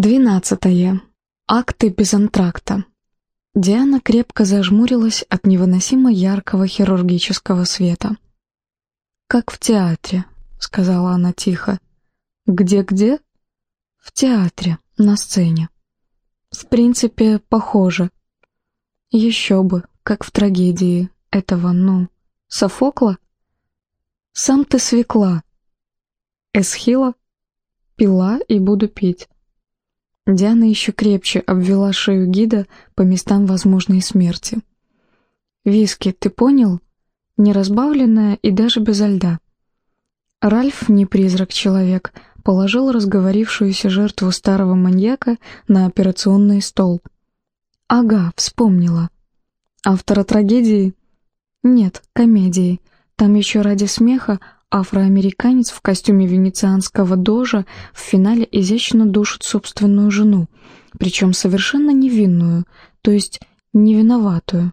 Двенадцатое. Акты без антракта. Диана крепко зажмурилась от невыносимо яркого хирургического света. «Как в театре», — сказала она тихо. «Где-где?» «В театре, на сцене». «В принципе, похоже». «Еще бы, как в трагедии этого, ну, Софокла?» «Сам ты свекла». «Эсхила?» «Пила и буду пить». Диана еще крепче обвела шею гида по местам возможной смерти. «Виски, ты понял? Не разбавленная и даже безо льда». Ральф, не призрак-человек, положил разговорившуюся жертву старого маньяка на операционный стол. «Ага, вспомнила. Автора трагедии?» «Нет, комедии. Там еще ради смеха Афроамериканец в костюме венецианского дожа в финале изящно душит собственную жену, причем совершенно невинную, то есть невиноватую.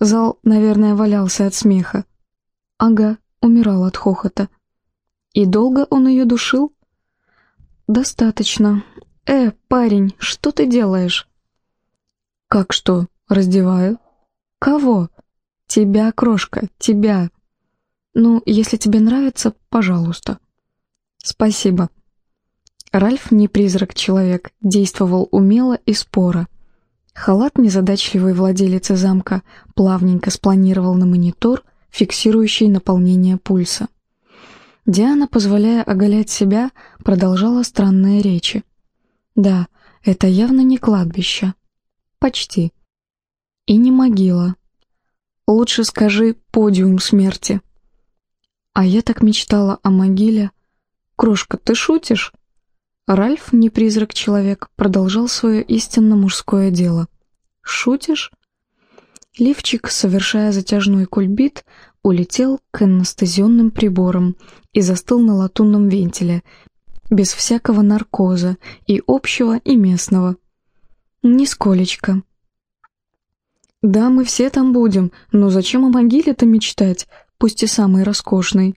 Зал, наверное, валялся от смеха. Ага, умирал от хохота. И долго он ее душил? Достаточно. Э, парень, что ты делаешь? Как что, раздеваю? Кого? Тебя, крошка, тебя. «Ну, если тебе нравится, пожалуйста». «Спасибо». Ральф не призрак-человек, действовал умело и споро. Халат незадачливой владелицы замка плавненько спланировал на монитор, фиксирующий наполнение пульса. Диана, позволяя оголять себя, продолжала странные речи. «Да, это явно не кладбище. Почти. И не могила. Лучше скажи «подиум смерти». А я так мечтала о могиле. Крошка, ты шутишь? Ральф, не призрак-человек, продолжал свое истинно мужское дело. Шутишь? Лифчик, совершая затяжной кульбит, улетел к анестезионным приборам и застыл на латунном вентиле, без всякого наркоза, и общего, и местного. Нисколечко. «Да, мы все там будем, но зачем о могиле-то мечтать? Пусть и самый роскошный.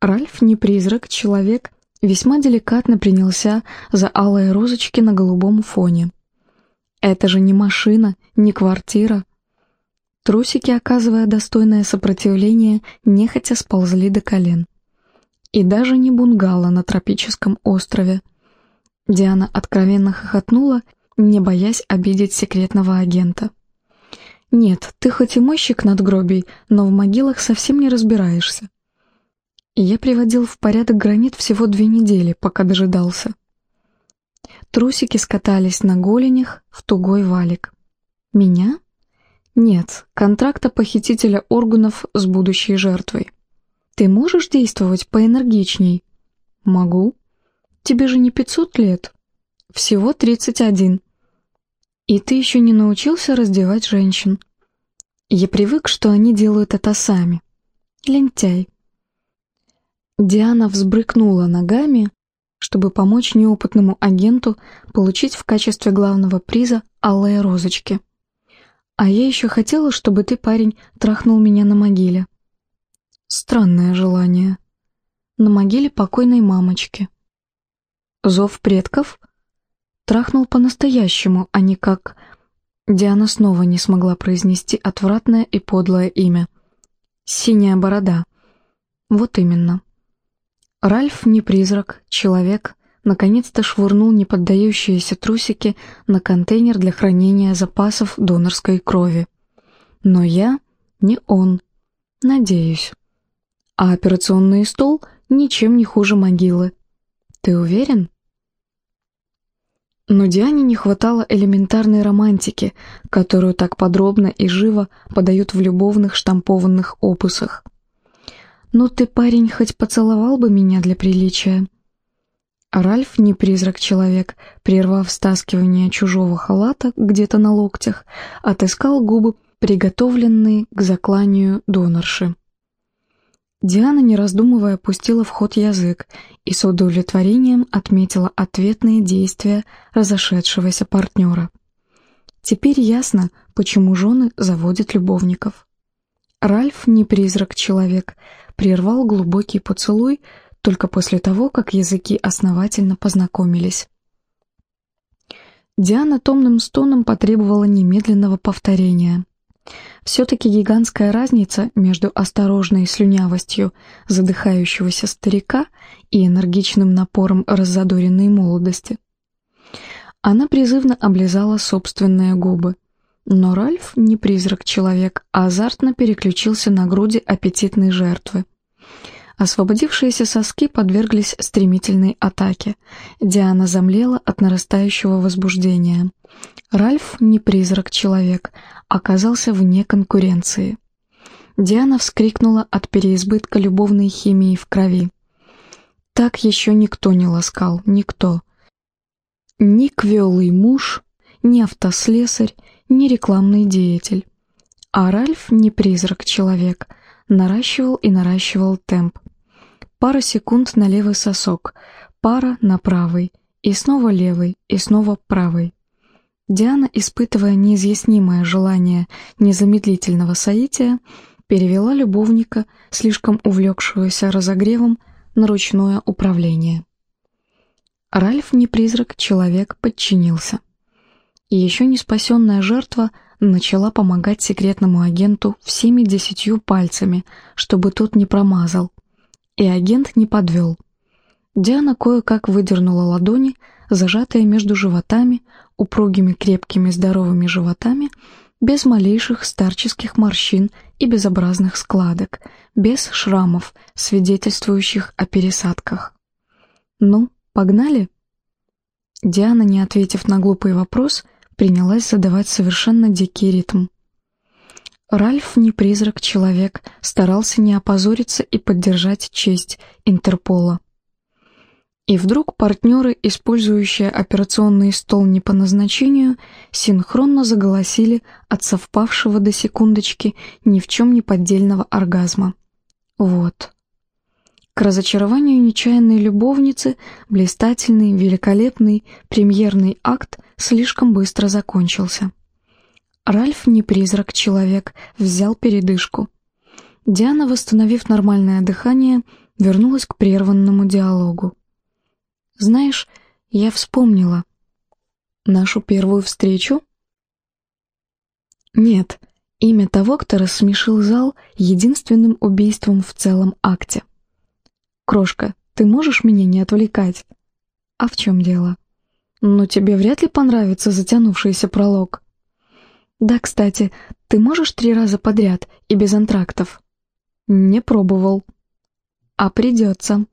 Ральф не призрак, человек, весьма деликатно принялся за алые розочки на голубом фоне. Это же не машина, не квартира. Трусики, оказывая достойное сопротивление, нехотя сползли до колен. И даже не бунгало на тропическом острове. Диана откровенно хохотнула, не боясь обидеть секретного агента. Нет, ты хоть и мойщик надгробий, но в могилах совсем не разбираешься. Я приводил в порядок гранит всего две недели, пока дожидался. Трусики скатались на голенях в тугой валик. Меня? Нет, контракта похитителя органов с будущей жертвой. Ты можешь действовать поэнергичней? Могу. Тебе же не пятьсот лет. Всего тридцать один. И ты еще не научился раздевать женщин. Я привык, что они делают это сами. Лентяй. Диана взбрыкнула ногами, чтобы помочь неопытному агенту получить в качестве главного приза алые розочки. А я еще хотела, чтобы ты, парень, трахнул меня на могиле. Странное желание. На могиле покойной мамочки. Зов предков? Трахнул по-настоящему, а не как... Диана снова не смогла произнести отвратное и подлое имя. «Синяя борода». Вот именно. Ральф не призрак, человек, наконец-то швырнул неподдающиеся трусики на контейнер для хранения запасов донорской крови. Но я не он. Надеюсь. А операционный стол ничем не хуже могилы. Ты уверен? Но Диане не хватало элементарной романтики, которую так подробно и живо подают в любовных штампованных опусах. «Ну ты, парень, хоть поцеловал бы меня для приличия?» Ральф, не призрак-человек, прервав стаскивание чужого халата где-то на локтях, отыскал губы, приготовленные к закланию донорши. Диана, не раздумывая, опустила в ход язык и с удовлетворением отметила ответные действия разошедшегося партнера. Теперь ясно, почему жены заводят любовников. Ральф, не призрак-человек, прервал глубокий поцелуй только после того, как языки основательно познакомились. Диана томным стоном потребовала немедленного повторения. Все-таки гигантская разница между осторожной слюнявостью задыхающегося старика и энергичным напором раззадоренной молодости. Она призывно облизала собственные губы, но Ральф не призрак-человек, а азартно переключился на груди аппетитной жертвы. Освободившиеся соски подверглись стремительной атаке. Диана замлела от нарастающего возбуждения. Ральф не призрак-человек, оказался вне конкуренции. Диана вскрикнула от переизбытка любовной химии в крови. Так еще никто не ласкал, никто. Ни квелый муж, ни автослесарь, ни рекламный деятель. А Ральф не призрак-человек, наращивал и наращивал темп. Пара секунд на левый сосок, пара на правый, и снова левый, и снова правый. Диана, испытывая неизъяснимое желание незамедлительного соития, перевела любовника, слишком увлекшегося разогревом, на ручное управление. Ральф не призрак, человек подчинился. И еще не спасенная жертва начала помогать секретному агенту всеми десятью пальцами, чтобы тот не промазал. И агент не подвел. Диана кое-как выдернула ладони, зажатые между животами, упругими крепкими здоровыми животами, без малейших старческих морщин и безобразных складок, без шрамов, свидетельствующих о пересадках. «Ну, погнали?» Диана, не ответив на глупый вопрос, принялась задавать совершенно дикий ритм. Ральф не призрак-человек, старался не опозориться и поддержать честь Интерпола. И вдруг партнеры, использующие операционный стол не по назначению, синхронно заголосили от совпавшего до секундочки ни в чем не поддельного оргазма. Вот. К разочарованию нечаянной любовницы блистательный, великолепный премьерный акт слишком быстро закончился. Ральф не призрак-человек, взял передышку. Диана, восстановив нормальное дыхание, вернулась к прерванному диалогу. Знаешь, я вспомнила. Нашу первую встречу? Нет, имя того, кто рассмешил зал единственным убийством в целом акте. Крошка, ты можешь меня не отвлекать? А в чем дело? Ну, тебе вряд ли понравится затянувшийся пролог. Да, кстати, ты можешь три раза подряд и без антрактов? Не пробовал. А придется.